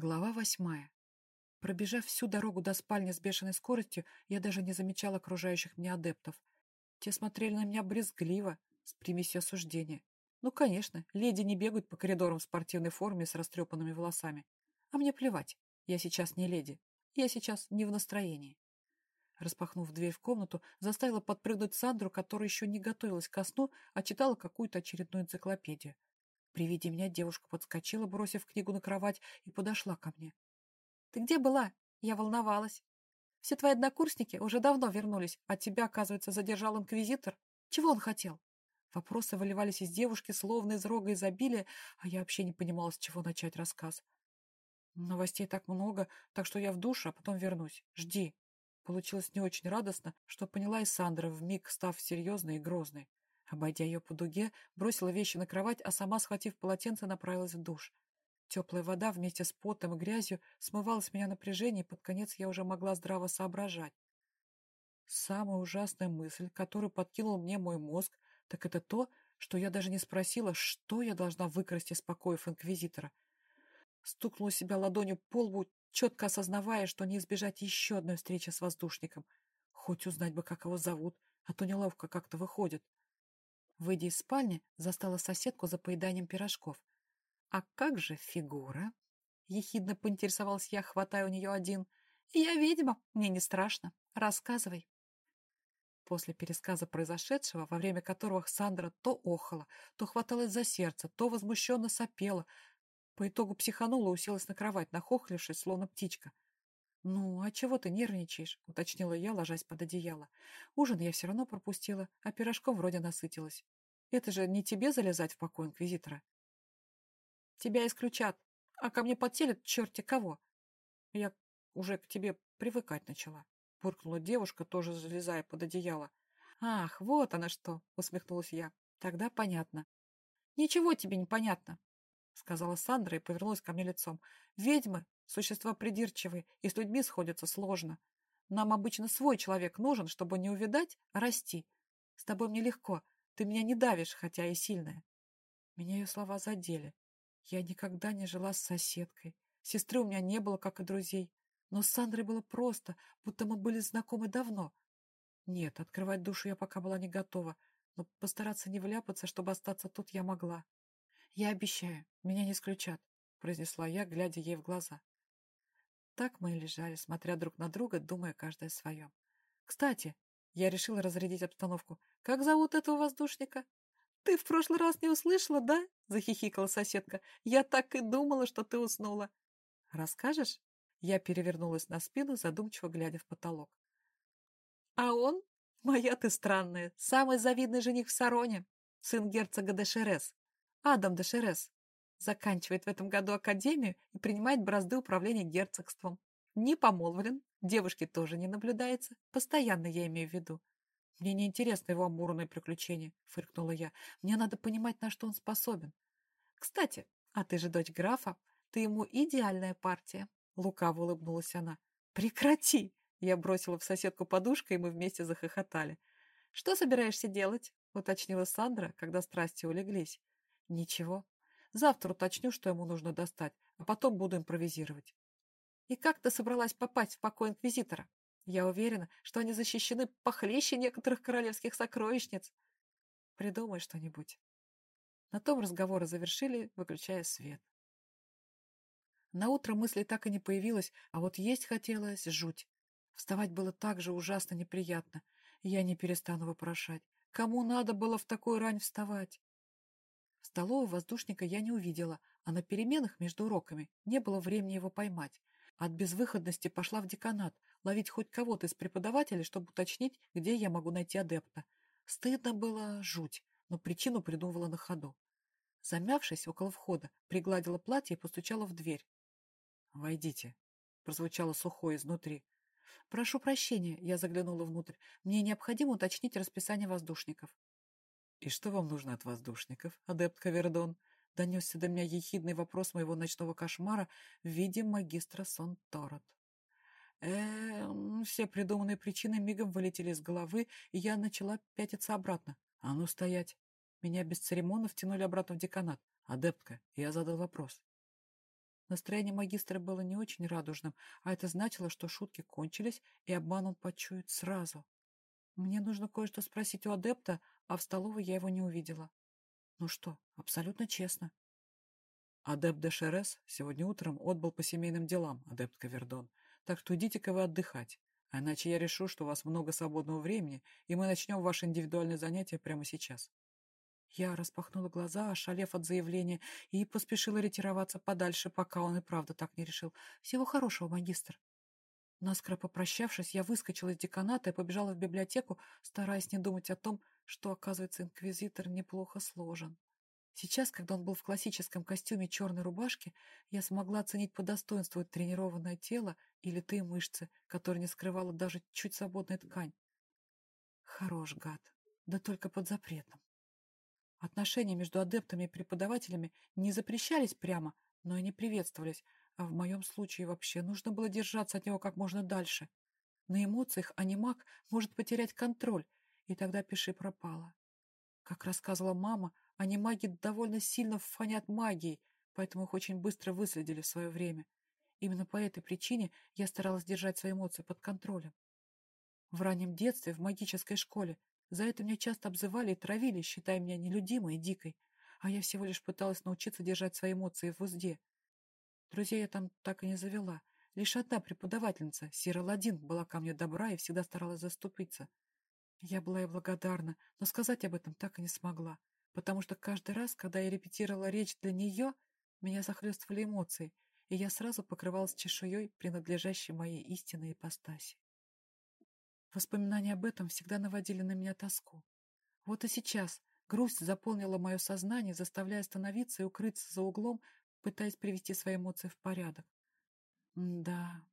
Глава восьмая. Пробежав всю дорогу до спальни с бешеной скоростью, я даже не замечал окружающих меня адептов. Те смотрели на меня брезгливо, с примесью осуждения. Ну, конечно, леди не бегают по коридорам в спортивной форме с растрепанными волосами. А мне плевать, я сейчас не леди, я сейчас не в настроении. Распахнув дверь в комнату, заставила подпрыгнуть Сандру, которая еще не готовилась ко сну, а читала какую-то очередную энциклопедию. При виде меня девушка подскочила, бросив книгу на кровать, и подошла ко мне. «Ты где была?» Я волновалась. «Все твои однокурсники уже давно вернулись, а тебя, оказывается, задержал инквизитор. Чего он хотел?» Вопросы выливались из девушки, словно из рога изобилия, а я вообще не понимала, с чего начать рассказ. «Новостей так много, так что я в душ, а потом вернусь. Жди». Получилось не очень радостно, что поняла и Сандра, вмиг став серьезной и грозной. Обойдя ее по дуге, бросила вещи на кровать, а сама, схватив полотенце, направилась в душ. Теплая вода вместе с потом и грязью смывала с меня напряжение, и под конец я уже могла здраво соображать. Самая ужасная мысль, которую подкинул мне мой мозг, так это то, что я даже не спросила, что я должна выкрасть из покоев инквизитора. Стукнула себя ладонью по лбу, четко осознавая, что не избежать еще одной встречи с воздушником. Хоть узнать бы, как его зовут, а то неловко как-то выходит. Выйдя из спальни, застала соседку за поеданием пирожков. «А как же фигура?» Ехидно поинтересовалась я, хватая у нее один. «Я ведьма, мне не страшно. Рассказывай». После пересказа произошедшего, во время которого Сандра то охала, то хваталась за сердце, то возмущенно сопела, по итогу психанула и уселась на кровать, нахохлившись, словно птичка. «Ну, а чего ты нервничаешь?» — уточнила я, ложась под одеяло. Ужин я все равно пропустила, а пирожком вроде насытилась. Это же не тебе залезать в покой инквизитора. Тебя исключат, а ко мне подселят черти кого. Я уже к тебе привыкать начала. Буркнула девушка, тоже залезая под одеяло. «Ах, вот она что!» — усмехнулась я. «Тогда понятно». «Ничего тебе не понятно», — сказала Сандра и повернулась ко мне лицом. «Ведьмы Существа придирчивые, и с людьми сходятся сложно. Нам обычно свой человек нужен, чтобы не увидать, а расти. С тобой мне легко, ты меня не давишь, хотя и сильная. Меня ее слова задели. Я никогда не жила с соседкой. Сестры у меня не было, как и друзей. Но с Сандрой было просто, будто мы были знакомы давно. Нет, открывать душу я пока была не готова, но постараться не вляпаться, чтобы остаться тут, я могла. Я обещаю, меня не исключат, произнесла я, глядя ей в глаза. Так мы и лежали, смотря друг на друга, думая каждое о своем. Кстати, я решила разрядить обстановку. Как зовут этого воздушника? Ты в прошлый раз не услышала, да? Захихикала соседка. Я так и думала, что ты уснула. Расскажешь? Я перевернулась на спину, задумчиво глядя в потолок. А он? Моя ты странная. Самый завидный жених в Сароне. Сын герцога Дешерес. Адам Дешерес. Заканчивает в этом году академию и принимает бразды управления герцогством. Не помолвлен, девушки тоже не наблюдается. Постоянно я имею в виду. Мне не интересно его амурные приключения, фыркнула я. Мне надо понимать, на что он способен. Кстати, а ты же дочь графа. Ты ему идеальная партия. Лукаво улыбнулась она. Прекрати! Я бросила в соседку подушку, и мы вместе захохотали. «Что собираешься делать?» — уточнила Сандра, когда страсти улеглись. «Ничего. Завтра уточню, что ему нужно достать, а потом буду импровизировать. И как ты собралась попасть в покой Инквизитора? Я уверена, что они защищены похлеще некоторых королевских сокровищниц. Придумай что-нибудь. На том разговоры завершили, выключая свет. На утро мысли так и не появилось, а вот есть хотелось жуть. Вставать было так же ужасно неприятно. Я не перестану вопрошать. Кому надо было в такую рань вставать? В столовой воздушника я не увидела, а на переменах между уроками не было времени его поймать. От безвыходности пошла в деканат, ловить хоть кого-то из преподавателей, чтобы уточнить, где я могу найти адепта. Стыдно было жуть, но причину придумывала на ходу. Замявшись около входа, пригладила платье и постучала в дверь. «Войдите», — прозвучало сухое изнутри. «Прошу прощения», — я заглянула внутрь. «Мне необходимо уточнить расписание воздушников». «И что вам нужно от воздушников, адепт Кавердон?» Донесся до меня ехидный вопрос моего ночного кошмара в виде магистра Сон-Торот. Э, все придуманные причины мигом вылетели из головы, и я начала пятиться обратно. А ну стоять! Меня без церемонов втянули обратно в деканат. Адептка, я задал вопрос. Настроение магистра было не очень радужным, а это значило, что шутки кончились, и обман он почует сразу. Мне нужно кое-что спросить у адепта, а в столовой я его не увидела. Ну что, абсолютно честно. Адепт де Шерес сегодня утром отбыл по семейным делам, адепт Кавердон. Так что идите-ка вы отдыхать. А иначе я решу, что у вас много свободного времени, и мы начнем ваши индивидуальные занятия прямо сейчас. Я распахнула глаза, ошалев от заявления, и поспешила ретироваться подальше, пока он и правда так не решил. Всего хорошего, магистр. Наскоро попрощавшись, я выскочила из деканата и побежала в библиотеку, стараясь не думать о том, что, оказывается, инквизитор неплохо сложен. Сейчас, когда он был в классическом костюме черной рубашки, я смогла оценить по достоинству тренированное тело и литые мышцы, которые не скрывала даже чуть свободная ткань. Хорош гад, да только под запретом. Отношения между адептами и преподавателями не запрещались прямо, но и не приветствовались, а в моем случае вообще нужно было держаться от него как можно дальше. На эмоциях анимак может потерять контроль, и тогда пиши пропало. Как рассказывала мама, анимаги довольно сильно фонят магией, поэтому их очень быстро выследили в свое время. Именно по этой причине я старалась держать свои эмоции под контролем. В раннем детстве, в магической школе, за это меня часто обзывали и травили, считая меня нелюдимой и дикой, а я всего лишь пыталась научиться держать свои эмоции в узде. Друзей я там так и не завела. Лишь одна преподавательница, Сира Ладин, была ко мне добра и всегда старалась заступиться. Я была ей благодарна, но сказать об этом так и не смогла, потому что каждый раз, когда я репетировала речь для нее, меня захлестывали эмоции, и я сразу покрывалась чешуей, принадлежащей моей истинной ипостаси. Воспоминания об этом всегда наводили на меня тоску. Вот и сейчас грусть заполнила мое сознание, заставляя остановиться и укрыться за углом, пытаясь привести свои эмоции в порядок. Да,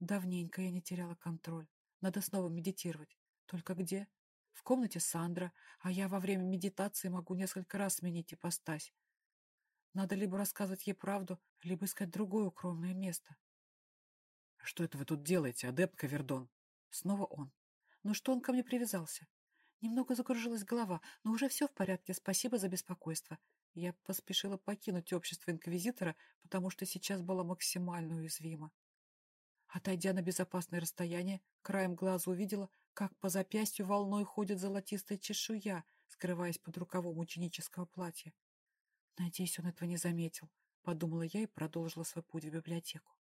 давненько я не теряла контроль. Надо снова медитировать. Только где? В комнате Сандра, а я во время медитации могу несколько раз сменить ипостась. Надо либо рассказывать ей правду, либо искать другое укромное место. — Что это вы тут делаете, адепт Кавердон? Снова он. Ну что он ко мне привязался? Немного закружилась голова, но уже все в порядке, спасибо за беспокойство. Я поспешила покинуть общество инквизитора, потому что сейчас была максимально уязвима. Отойдя на безопасное расстояние, краем глаза увидела, как по запястью волной ходит золотистая чешуя, скрываясь под рукавом ученического платья. Надеюсь, он этого не заметил, подумала я и продолжила свой путь в библиотеку.